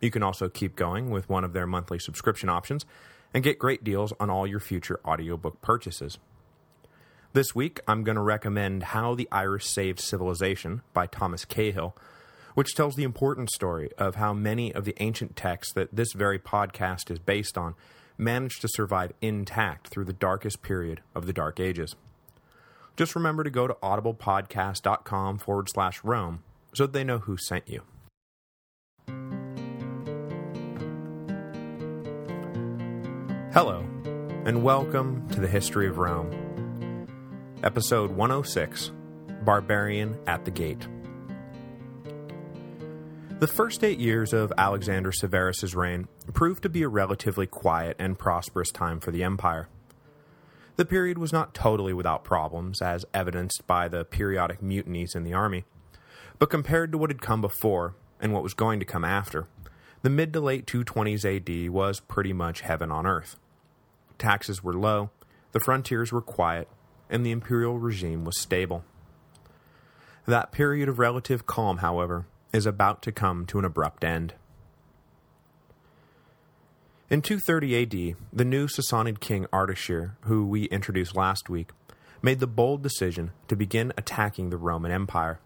You can also keep going with one of their monthly subscription options and get great deals on all your future audiobook purchases. This week, I'm going to recommend How the Irish Saved Civilization by Thomas Cahill, which tells the important story of how many of the ancient texts that this very podcast is based on managed to survive intact through the darkest period of the Dark Ages. Just remember to go to audiblepodcast.com forward slash Rome so they know who sent you. Hello, and welcome to the History of Rome. Episode 106, Barbarian at the Gate. The first eight years of Alexander Severus's reign proved to be a relatively quiet and prosperous time for the empire. The period was not totally without problems, as evidenced by the periodic mutinies in the army, but compared to what had come before, and what was going to come after, the mid to late 220s AD was pretty much heaven on earth taxes were low, the frontiers were quiet, and the imperial regime was stable. That period of relative calm, however, is about to come to an abrupt end. In 230 AD, the new Sassanid king Ardashir, who we introduced last week, made the bold decision to begin attacking the Roman Empire.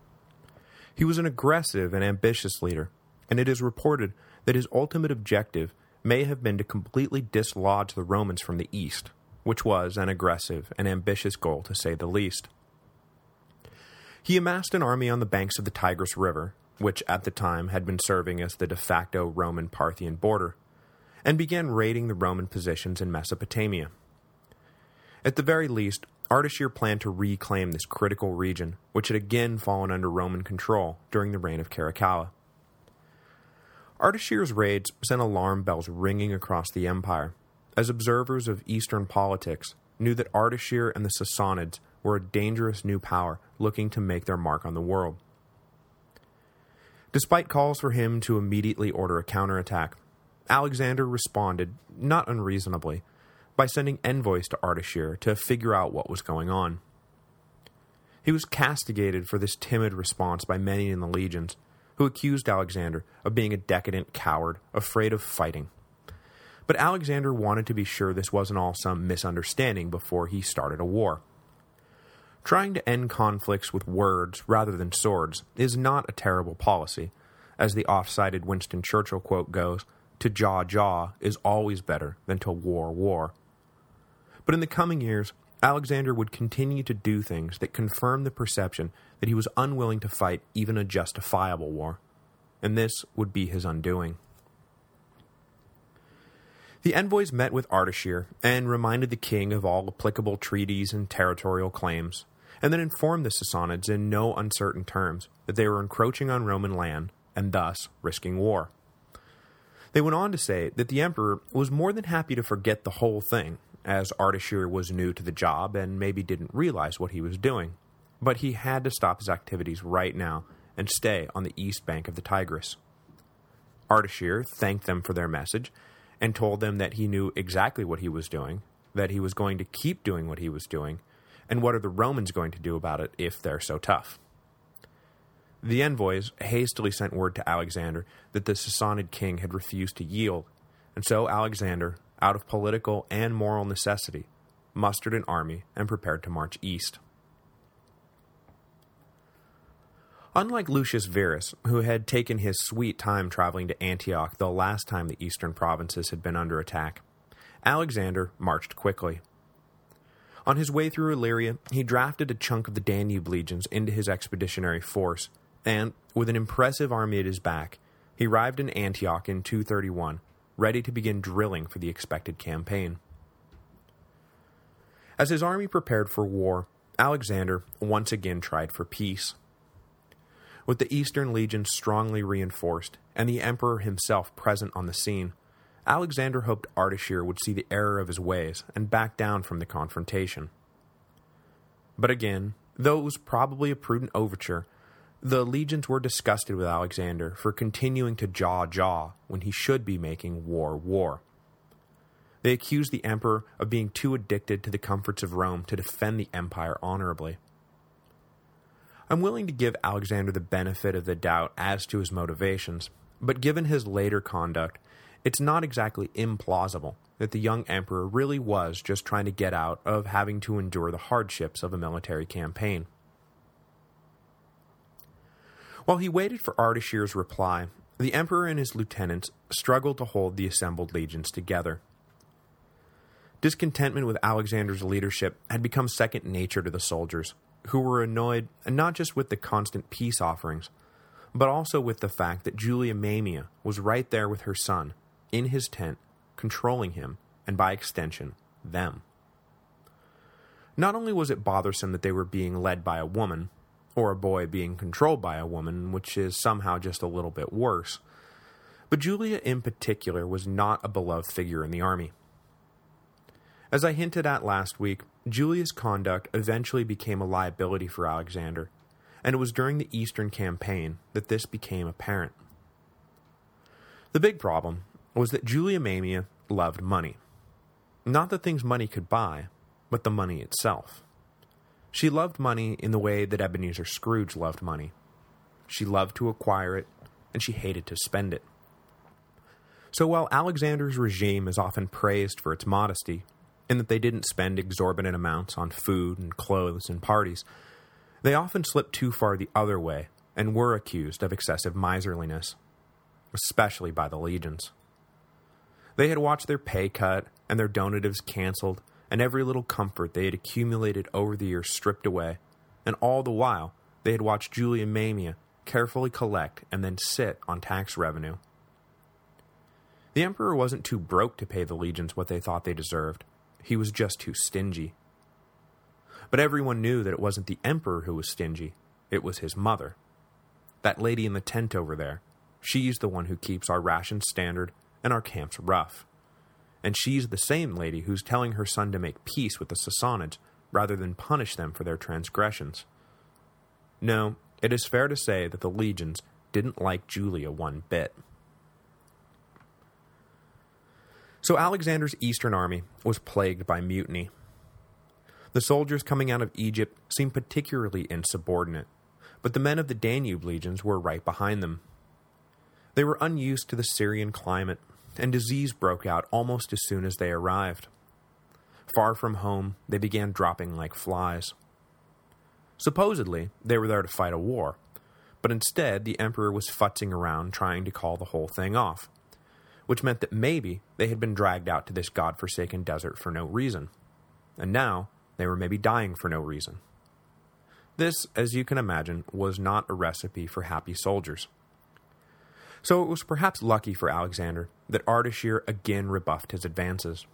He was an aggressive and ambitious leader, and it is reported that his ultimate objective may have been to completely dislodge the Romans from the east, which was an aggressive and ambitious goal to say the least. He amassed an army on the banks of the Tigris River, which at the time had been serving as the de facto Roman-Parthian border, and began raiding the Roman positions in Mesopotamia. At the very least, Ardashir planned to reclaim this critical region, which had again fallen under Roman control during the reign of Caracalla. Ardashir's raids sent alarm bells ringing across the empire, as observers of Eastern politics knew that Ardashir and the Sassanids were a dangerous new power looking to make their mark on the world. Despite calls for him to immediately order a counterattack, Alexander responded, not unreasonably, by sending envoys to Ardashir to figure out what was going on. He was castigated for this timid response by many in the legions, who accused Alexander of being a decadent coward, afraid of fighting. But Alexander wanted to be sure this wasn't all some misunderstanding before he started a war. Trying to end conflicts with words rather than swords is not a terrible policy. As the off-sided Winston Churchill quote goes, to jaw-jaw is always better than to war-war. But in the coming years, Alexander would continue to do things that confirmed the perception that he was unwilling to fight even a justifiable war, and this would be his undoing. The envoys met with Ardashir and reminded the king of all applicable treaties and territorial claims, and then informed the Sassanids in no uncertain terms that they were encroaching on Roman land and thus risking war. They went on to say that the emperor was more than happy to forget the whole thing as Ardashir was new to the job and maybe didn't realize what he was doing. But he had to stop his activities right now and stay on the east bank of the Tigris. Ardashir thanked them for their message and told them that he knew exactly what he was doing, that he was going to keep doing what he was doing, and what are the Romans going to do about it if they're so tough. The envoys hastily sent word to Alexander that the Sassanid king had refused to yield, and so Alexander out of political and moral necessity, mustered an army and prepared to march east. Unlike Lucius Verus, who had taken his sweet time traveling to Antioch the last time the eastern provinces had been under attack, Alexander marched quickly. On his way through Illyria, he drafted a chunk of the Danube legions into his expeditionary force, and, with an impressive army at his back, he arrived in Antioch in 231, ready to begin drilling for the expected campaign. As his army prepared for war, Alexander once again tried for peace. With the Eastern Legion strongly reinforced, and the Emperor himself present on the scene, Alexander hoped Ardashir would see the error of his ways and back down from the confrontation. But again, though it was probably a prudent overture, the legions were disgusted with Alexander for continuing to jaw-jaw when he should be making war-war. They accused the emperor of being too addicted to the comforts of Rome to defend the empire honorably. I'm willing to give Alexander the benefit of the doubt as to his motivations, but given his later conduct, it's not exactly implausible that the young emperor really was just trying to get out of having to endure the hardships of a military campaign. While he waited for Ardashir's reply, the emperor and his lieutenants struggled to hold the assembled legions together. Discontentment with Alexander's leadership had become second nature to the soldiers, who were annoyed not just with the constant peace offerings, but also with the fact that Julia Mamaea was right there with her son, in his tent, controlling him, and by extension, them. Not only was it bothersome that they were being led by a woman, or a boy being controlled by a woman, which is somehow just a little bit worse, but Julia in particular was not a beloved figure in the army. As I hinted at last week, Julia's conduct eventually became a liability for Alexander, and it was during the Eastern Campaign that this became apparent. The big problem was that Julia Mamaea loved money. Not the things money could buy, but the money itself. She loved money in the way that Ebenezer Scrooge loved money. She loved to acquire it, and she hated to spend it. So while Alexander's regime is often praised for its modesty, in that they didn't spend exorbitant amounts on food and clothes and parties, they often slipped too far the other way and were accused of excessive miserliness, especially by the legions. They had watched their pay cut and their donatives canceled, and every little comfort they had accumulated over the years stripped away, and all the while they had watched Julia Mamaea carefully collect and then sit on tax revenue. The emperor wasn't too broke to pay the legions what they thought they deserved. He was just too stingy. But everyone knew that it wasn't the emperor who was stingy, it was his mother. That lady in the tent over there, she's the one who keeps our rations standard and our camps rough. And she's the same lady who's telling her son to make peace with the Sassanids rather than punish them for their transgressions. No, it is fair to say that the legions didn't like Julia one bit. So Alexander's eastern army was plagued by mutiny. The soldiers coming out of Egypt seemed particularly insubordinate, but the men of the Danube legions were right behind them. They were unused to the Syrian climate, and disease broke out almost as soon as they arrived. Far from home, they began dropping like flies. Supposedly, they were there to fight a war, but instead the emperor was futzing around trying to call the whole thing off, which meant that maybe they had been dragged out to this god-forsaken desert for no reason, and now they were maybe dying for no reason. This, as you can imagine, was not a recipe for happy soldiers. So it was perhaps lucky for Alexander that Ardashir again rebuffed his advances.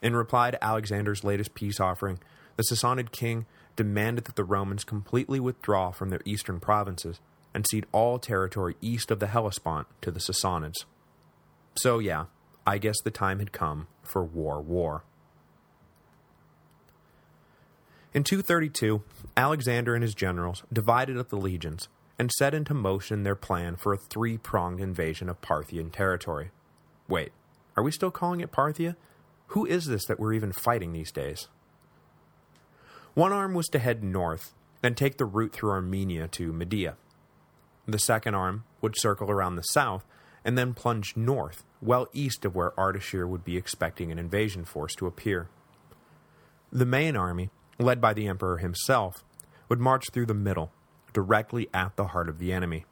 In reply to Alexander's latest peace offering, the Sassanid king demanded that the Romans completely withdraw from their eastern provinces and cede all territory east of the Hellespont to the Sassanids. So yeah, I guess the time had come for war war. In 232, Alexander and his generals divided up the legions and set into motion their plan for a three-pronged invasion of Parthian territory. Wait, are we still calling it Parthia? Who is this that we're even fighting these days? One arm was to head north and take the route through Armenia to Media. The second arm would circle around the south and then plunge north, well east of where Ardashir would be expecting an invasion force to appear. The main army, led by the emperor himself, would march through the middle, directly at the heart of the enemy.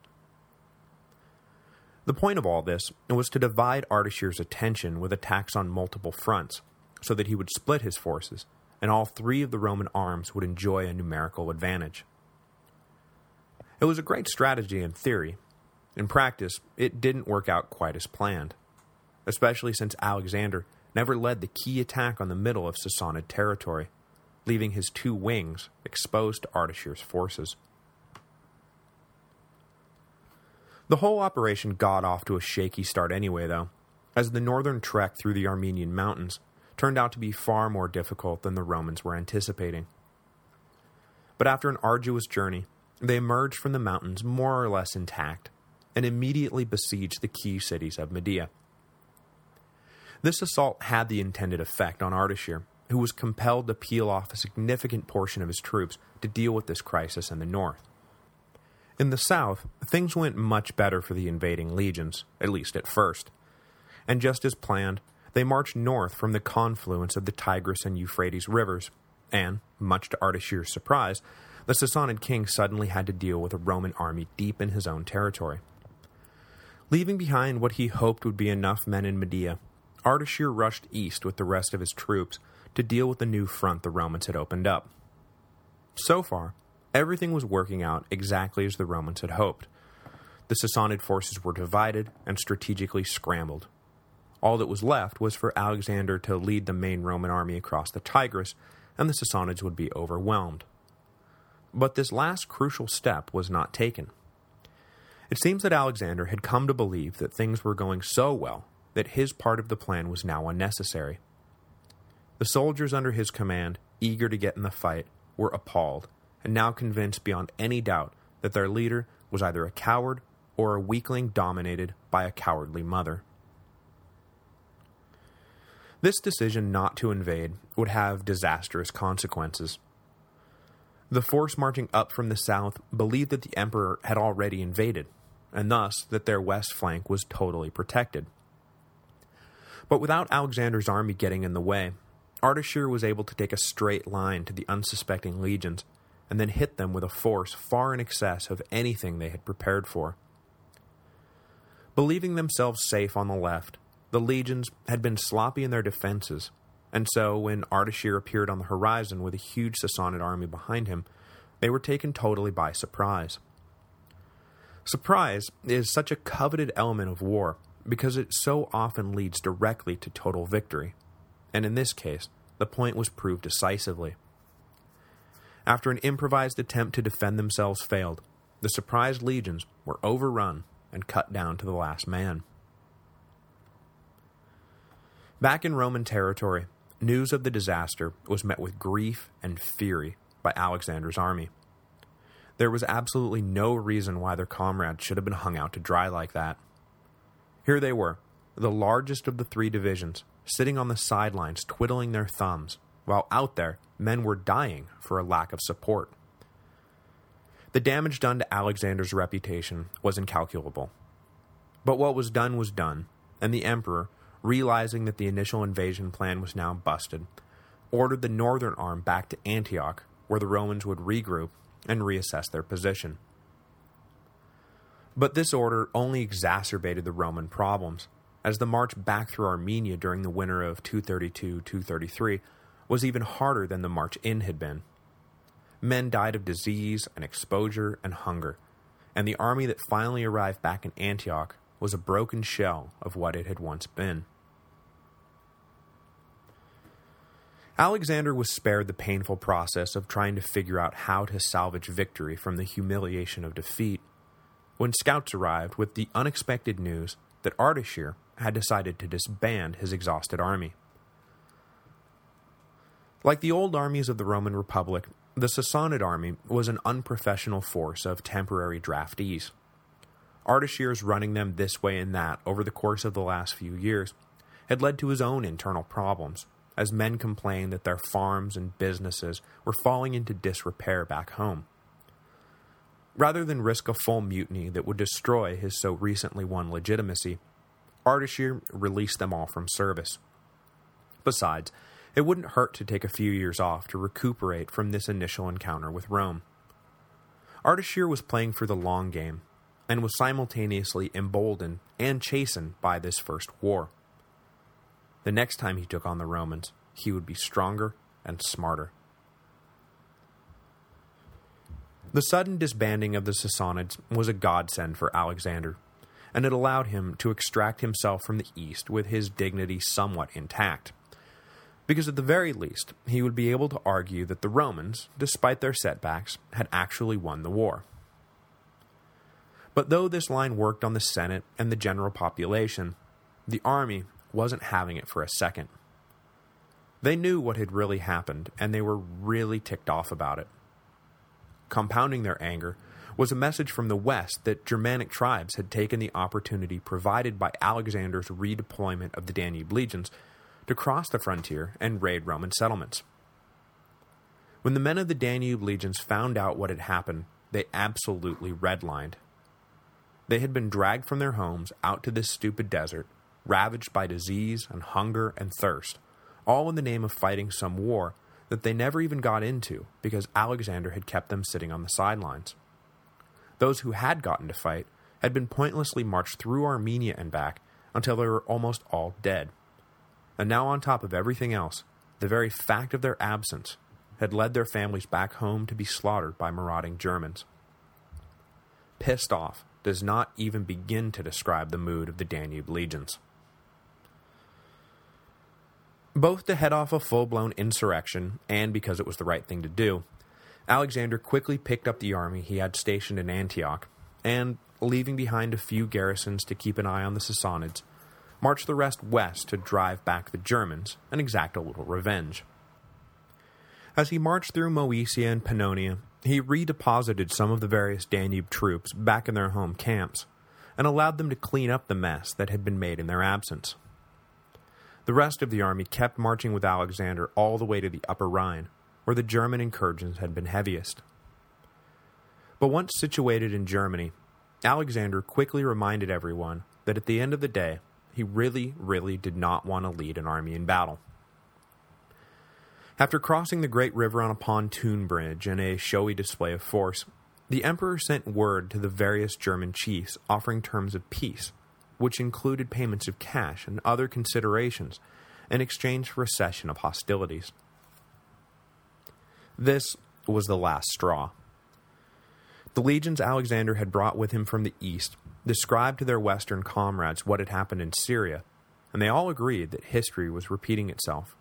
The point of all this was to divide Ardashir's attention with attacks on multiple fronts, so that he would split his forces, and all three of the Roman arms would enjoy a numerical advantage. It was a great strategy in theory. In practice, it didn't work out quite as planned, especially since Alexander never led the key attack on the middle of Sassanid territory, leaving his two wings exposed to Ardashir's forces. The whole operation got off to a shaky start anyway, though, as the northern trek through the Armenian mountains turned out to be far more difficult than the Romans were anticipating. But after an arduous journey, they emerged from the mountains more or less intact, and immediately besieged the key cities of Media. This assault had the intended effect on Ardashir, who was compelled to peel off a significant portion of his troops to deal with this crisis in the north. In the south, things went much better for the invading legions, at least at first. And just as planned, they marched north from the confluence of the Tigris and Euphrates rivers, and, much to Ardashir's surprise, the Sassanid king suddenly had to deal with a Roman army deep in his own territory. Leaving behind what he hoped would be enough men in Media, Ardashir rushed east with the rest of his troops to deal with the new front the Romans had opened up. So far, everything was working out exactly as the Romans had hoped. The Sassanid forces were divided and strategically scrambled. All that was left was for Alexander to lead the main Roman army across the Tigris, and the Sassanids would be overwhelmed. But this last crucial step was not taken. It seems that Alexander had come to believe that things were going so well that his part of the plan was now unnecessary. The soldiers under his command, eager to get in the fight, were appalled, and now convinced beyond any doubt that their leader was either a coward or a weakling dominated by a cowardly mother. This decision not to invade would have disastrous consequences. The force marching up from the south believed that the emperor had already invaded, and thus that their west flank was totally protected. But without Alexander's army getting in the way, Ardashir was able to take a straight line to the unsuspecting legions, and then hit them with a force far in excess of anything they had prepared for. Believing themselves safe on the left, the legions had been sloppy in their defenses, and so when Ardashir appeared on the horizon with a huge Sassanid army behind him, they were taken totally by surprise. Surprise is such a coveted element of war because it so often leads directly to total victory, and in this case, the point was proved decisively. After an improvised attempt to defend themselves failed, the surprised legions were overrun and cut down to the last man. Back in Roman territory, news of the disaster was met with grief and fury by Alexander's army. There was absolutely no reason why their comrades should have been hung out to dry like that. Here they were, the largest of the three divisions, sitting on the sidelines twiddling their thumbs, while out there, men were dying for a lack of support. The damage done to Alexander's reputation was incalculable. But what was done was done, and the emperor, realizing that the initial invasion plan was now busted, ordered the northern arm back to Antioch, where the Romans would regroup and reassess their position. But this order only exacerbated the Roman problems, as the march back through Armenia during the winter of 232-233 was even harder than the march in had been. Men died of disease and exposure and hunger, and the army that finally arrived back in Antioch was a broken shell of what it had once been. Alexander was spared the painful process of trying to figure out how to salvage victory from the humiliation of defeat, when scouts arrived with the unexpected news that Ardashir had decided to disband his exhausted army. Like the old armies of the Roman Republic, the Sassanid army was an unprofessional force of temporary draftees. Ardashir's running them this way and that over the course of the last few years had led to his own internal problems, as men complained that their farms and businesses were falling into disrepair back home. Rather than risk a full mutiny that would destroy his so recently won legitimacy, Ardashir released them all from service. Besides, it wouldn't hurt to take a few years off to recuperate from this initial encounter with Rome. Ardashir was playing for the long game, and was simultaneously emboldened and chastened by this first war. The next time he took on the Romans, he would be stronger and smarter. The sudden disbanding of the Sassanids was a godsend for Alexander, and it allowed him to extract himself from the east with his dignity somewhat intact. Because at the very least, he would be able to argue that the Romans, despite their setbacks, had actually won the war. But though this line worked on the Senate and the general population, the army wasn't having it for a second. They knew what had really happened, and they were really ticked off about it. Compounding their anger was a message from the West that Germanic tribes had taken the opportunity provided by Alexander's redeployment of the Danube legions to cross the frontier and raid Roman settlements. When the men of the Danube legions found out what had happened, they absolutely redlined. They had been dragged from their homes out to this stupid desert, ravaged by disease and hunger and thirst, all in the name of fighting some war that they never even got into because Alexander had kept them sitting on the sidelines. Those who had gotten to fight had been pointlessly marched through Armenia and back until they were almost all dead. And now on top of everything else, the very fact of their absence had led their families back home to be slaughtered by marauding Germans. Pissed off does not even begin to describe the mood of the Danube legions. Both to head off a full-blown insurrection, and because it was the right thing to do, Alexander quickly picked up the army he had stationed in Antioch, and, leaving behind a few garrisons to keep an eye on the Sassanids, marched the rest west to drive back the Germans and exact a little revenge. As he marched through Moesia and Pannonia, he redeposited some of the various Danube troops back in their home camps, and allowed them to clean up the mess that had been made in their absence. The rest of the army kept marching with Alexander all the way to the Upper Rhine, where the German incursions had been heaviest. But once situated in Germany, Alexander quickly reminded everyone that at the end of the day, he really, really did not want to lead an army in battle. After crossing the Great River on a pontoon bridge in a showy display of force, the emperor sent word to the various German chiefs offering terms of peace which included payments of cash and other considerations in exchange for a cessation of hostilities. This was the last straw. The legions Alexander had brought with him from the east described to their western comrades what had happened in Syria, and they all agreed that history was repeating itself.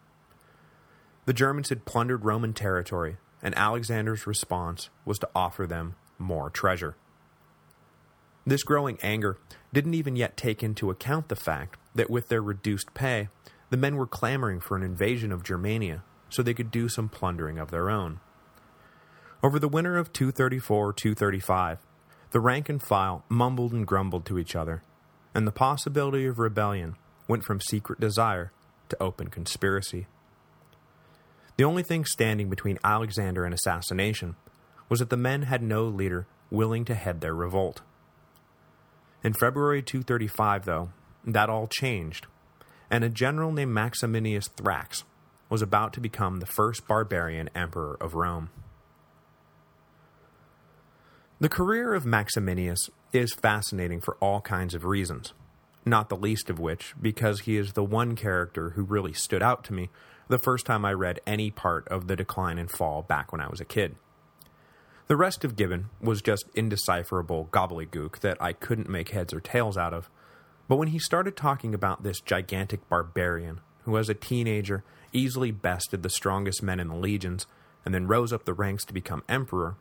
The Germans had plundered Roman territory, and Alexander's response was to offer them more treasure. This growing anger didn't even yet take into account the fact that with their reduced pay, the men were clamoring for an invasion of Germania so they could do some plundering of their own. Over the winter of 234-235, the rank and file mumbled and grumbled to each other, and the possibility of rebellion went from secret desire to open conspiracy. The only thing standing between Alexander and assassination was that the men had no leader willing to head their revolt. In February 235, though, that all changed, and a general named Maximinus Thrax was about to become the first barbarian emperor of Rome. The career of Maximinius is fascinating for all kinds of reasons, not the least of which because he is the one character who really stood out to me the first time I read any part of the Decline and Fall back when I was a kid. The rest of Gibbon was just indecipherable gobbledygook that I couldn't make heads or tails out of, but when he started talking about this gigantic barbarian, who as a teenager easily bested the strongest men in the legions, and then rose up the ranks to become emperor,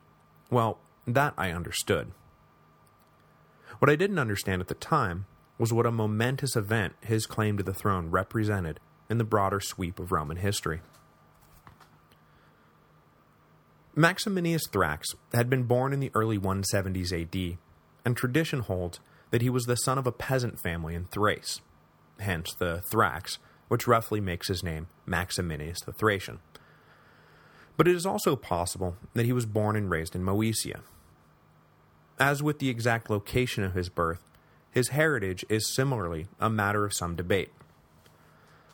well, that I understood. What I didn't understand at the time was what a momentous event his claim to the throne represented in the broader sweep of Roman history. Maximinius Thrax had been born in the early 170s AD, and tradition holds that he was the son of a peasant family in Thrace, hence the Thrax, which roughly makes his name Maximinius the Thracian. But it is also possible that he was born and raised in Moesia. As with the exact location of his birth, his heritage is similarly a matter of some debate.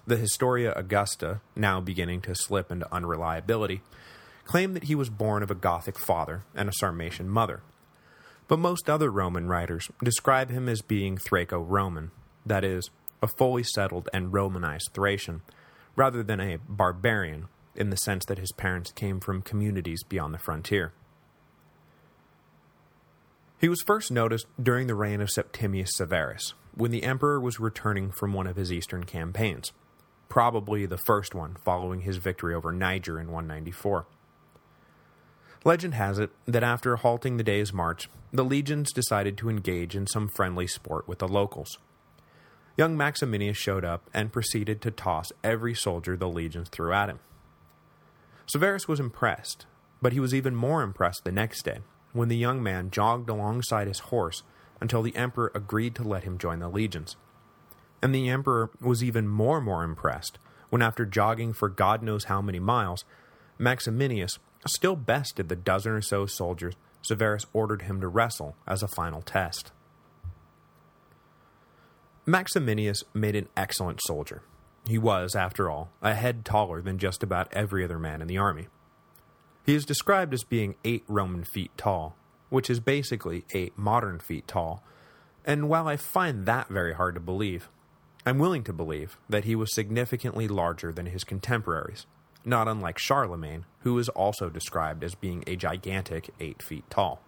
The Historia Augusta, now beginning to slip into unreliability, claim that he was born of a Gothic father and a Sarmatian mother. But most other Roman writers describe him as being Thraco-Roman, that is, a fully settled and Romanized Thracian, rather than a barbarian, in the sense that his parents came from communities beyond the frontier. He was first noticed during the reign of Septimius Severus, when the emperor was returning from one of his eastern campaigns, probably the first one following his victory over Niger in 194. Legend has it that after halting the day's march, the legions decided to engage in some friendly sport with the locals. Young Maximinius showed up and proceeded to toss every soldier the legions threw at him. Severus was impressed, but he was even more impressed the next day, when the young man jogged alongside his horse until the emperor agreed to let him join the legions. And the emperor was even more and more impressed when after jogging for God knows how many miles, Maximinius still bested the dozen or so soldiers Severus ordered him to wrestle as a final test. Maximinius made an excellent soldier. He was, after all, a head taller than just about every other man in the army. He is described as being eight Roman feet tall, which is basically eight modern feet tall, and while I find that very hard to believe, I'm willing to believe that he was significantly larger than his contemporaries, not unlike Charlemagne, who is also described as being a gigantic eight feet tall.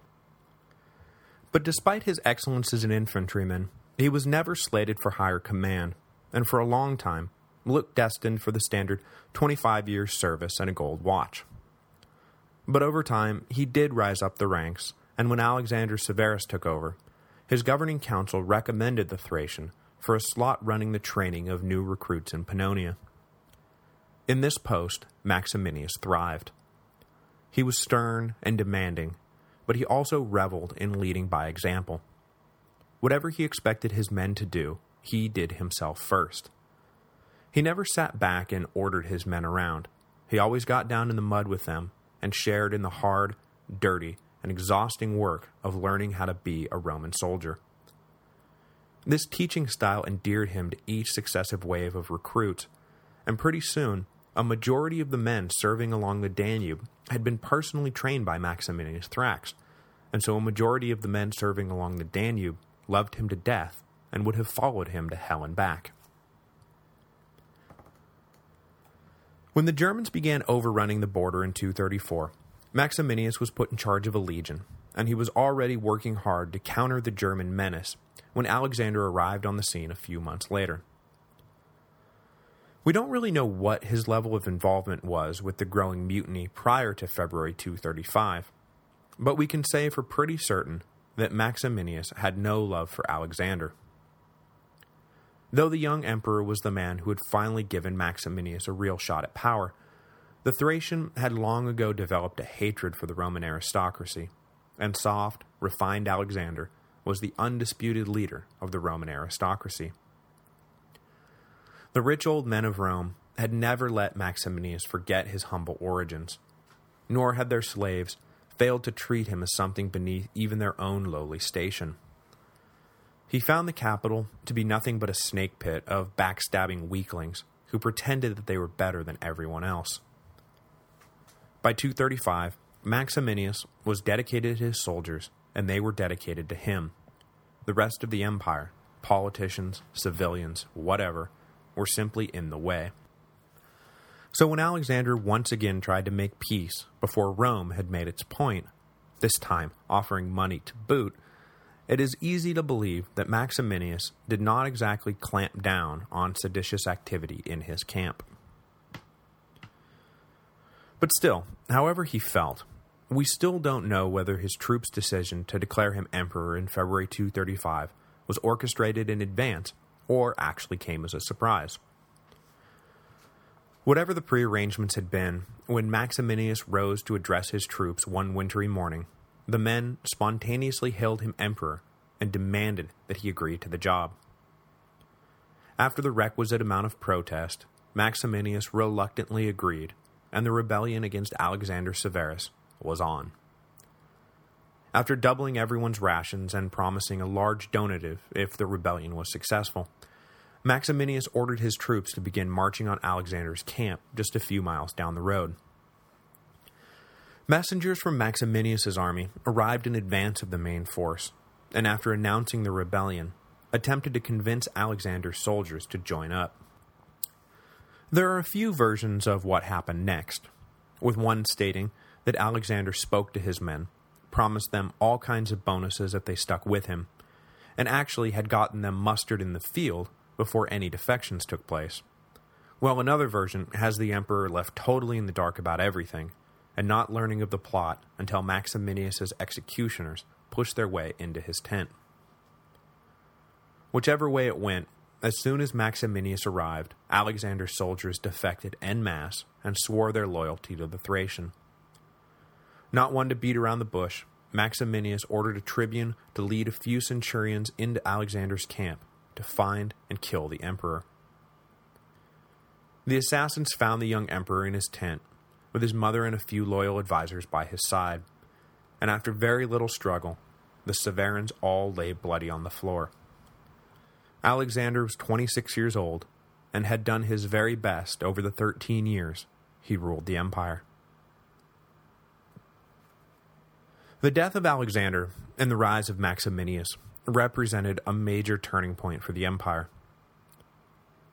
But despite his excellence as an infantryman, he was never slated for higher command, and for a long time looked destined for the standard 25 years service and a gold watch. But over time, he did rise up the ranks, and when Alexander Severus took over, his governing council recommended the Thracian for a slot running the training of new recruits in Pannonia. In this post, Maximinius thrived. He was stern and demanding, but he also reveled in leading by example. Whatever he expected his men to do, he did himself first. He never sat back and ordered his men around. He always got down in the mud with them and shared in the hard, dirty, and exhausting work of learning how to be a Roman soldier. This teaching style endeared him to each successive wave of recruits, and pretty soon, a majority of the men serving along the Danube had been personally trained by Maximinius Thrax, and so a majority of the men serving along the Danube loved him to death, and would have followed him to hell and back. When the Germans began overrunning the border in 234, Maximinius was put in charge of a legion, and he was already working hard to counter the German menace when Alexander arrived on the scene a few months later. We don't really know what his level of involvement was with the growing mutiny prior to February 235, but we can say for pretty certain that Maximinius had no love for Alexander. Though the young emperor was the man who had finally given Maximinius a real shot at power, the Thracian had long ago developed a hatred for the Roman aristocracy, and soft, refined Alexander was the undisputed leader of the Roman aristocracy. The rich old men of Rome had never let Maximinius forget his humble origins, nor had their slaves failed to treat him as something beneath even their own lowly station. He found the capital to be nothing but a snake pit of backstabbing weaklings who pretended that they were better than everyone else. By 235, Maximinius was dedicated to his soldiers, and they were dedicated to him. The rest of the empire, politicians, civilians, whatever, were simply in the way. So when Alexander once again tried to make peace before Rome had made its point, this time offering money to boot, it is easy to believe that Maximinius did not exactly clamp down on seditious activity in his camp. But still, however he felt, we still don't know whether his troops' decision to declare him emperor in February 235 was orchestrated in advance or actually came as a surprise. Whatever the prearrangements had been, when Maximinius rose to address his troops one wintry morning, the men spontaneously hailed him emperor and demanded that he agree to the job. After the requisite amount of protest, Maximinius reluctantly agreed, and the rebellion against Alexander Severus was on. After doubling everyone's rations and promising a large donative if the rebellion was successful, Maximinius ordered his troops to begin marching on Alexander's camp just a few miles down the road. Messengers from Maximinius's army arrived in advance of the main force, and after announcing the rebellion, attempted to convince Alexander's soldiers to join up. There are a few versions of what happened next, with one stating that Alexander spoke to his men, promised them all kinds of bonuses if they stuck with him, and actually had gotten them mustered in the field before any defections took place. While another version has the Emperor left totally in the dark about everything, and not learning of the plot until Maximinius's executioners pushed their way into his tent. Whichever way it went, as soon as Maximinius arrived, Alexander's soldiers defected en masse and swore their loyalty to the Thracian. Not one to beat around the bush, Maximinius ordered a tribune to lead a few centurions into Alexander's camp to find and kill the emperor. The assassins found the young emperor in his tent, with his mother and a few loyal advisers by his side, and after very little struggle, the Severans all lay bloody on the floor. Alexander was 26 years old, and had done his very best over the 13 years he ruled the empire. The death of Alexander and the rise of Maximinius represented a major turning point for the empire.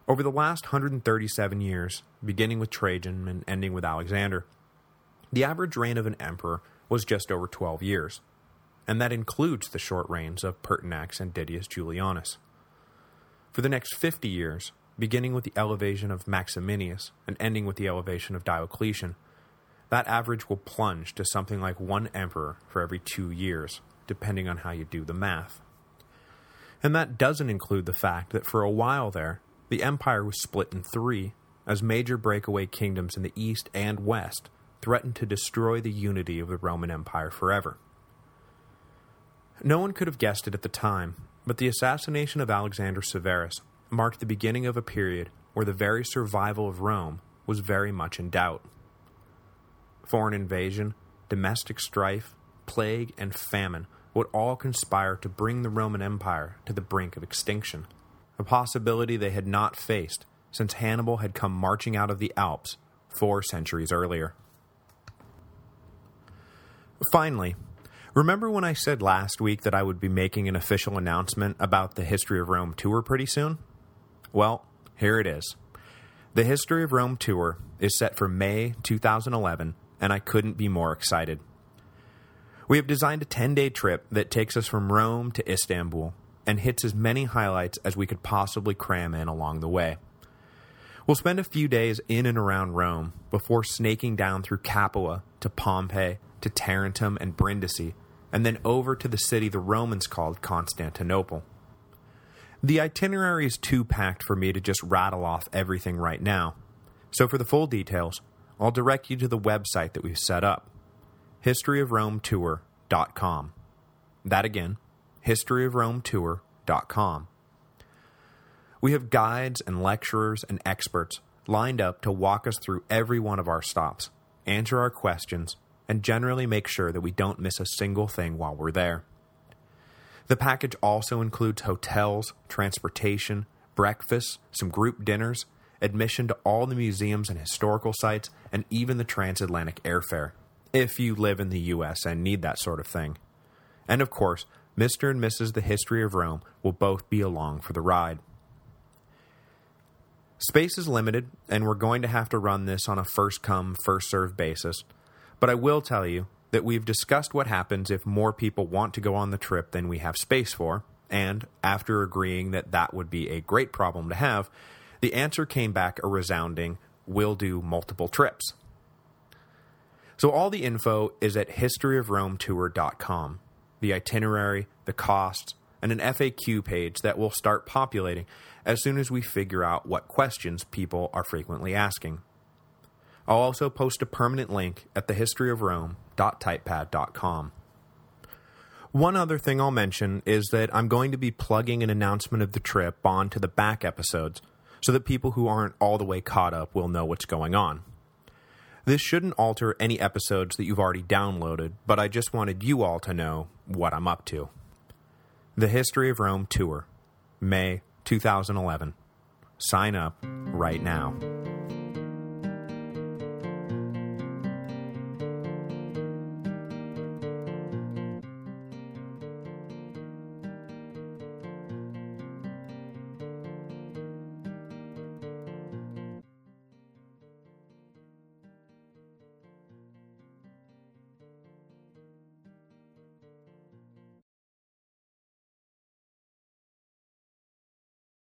Over the last 137 years, beginning with Trajan and ending with Alexander, the average reign of an emperor was just over 12 years, and that includes the short reigns of Pertinax and Didius Julianus. For the next 50 years, beginning with the elevation of Maximinius and ending with the elevation of Diocletian, that average will plunge to something like one emperor for every two years, depending on how you do the math. And that doesn't include the fact that for a while there, the empire was split in three, as major breakaway kingdoms in the east and west threatened to destroy the unity of the Roman Empire forever. No one could have guessed it at the time, but the assassination of Alexander Severus marked the beginning of a period where the very survival of Rome was very much in doubt. Foreign invasion, domestic strife, plague, and famine would all conspire to bring the Roman Empire to the brink of extinction, a possibility they had not faced since Hannibal had come marching out of the Alps four centuries earlier. Finally, remember when I said last week that I would be making an official announcement about the History of Rome tour pretty soon? Well, here it is. The History of Rome tour is set for May 2011, and I couldn't be more excited. We have designed a 10-day trip that takes us from Rome to Istanbul and hits as many highlights as we could possibly cram in along the way. We'll spend a few days in and around Rome before snaking down through Capua to Pompeii to Tarentum and Brindisi, and then over to the city the Romans called Constantinople. The itinerary is too packed for me to just rattle off everything right now, so for the full details, I'll direct you to the website that we've set up, historyofrometour.com. That again, historyofrometour.com. We have guides and lecturers and experts lined up to walk us through every one of our stops, answer our questions, and generally make sure that we don't miss a single thing while we're there. The package also includes hotels, transportation, breakfasts, some group dinners, admission to all the museums and historical sites, and even the transatlantic airfare if you live in the U.S. and need that sort of thing. And of course, Mr. and Mrs. The History of Rome will both be along for the ride. Space is limited, and we're going to have to run this on a first-come, first-served basis, but I will tell you that we've discussed what happens if more people want to go on the trip than we have space for, and after agreeing that that would be a great problem to have, the answer came back a resounding, we'll do multiple trips. So all the info is at historyofrometour.com. The itinerary, the costs, and an FAQ page that will start populating as soon as we figure out what questions people are frequently asking. I'll also post a permanent link at thehistoryofrome.typepad.com. One other thing I'll mention is that I'm going to be plugging an announcement of the trip onto the back episodes so that people who aren't all the way caught up will know what's going on. This shouldn't alter any episodes that you've already downloaded, but I just wanted you all to know what I'm up to. The History of Rome Tour, May 2011. Sign up right now.